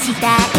visitar.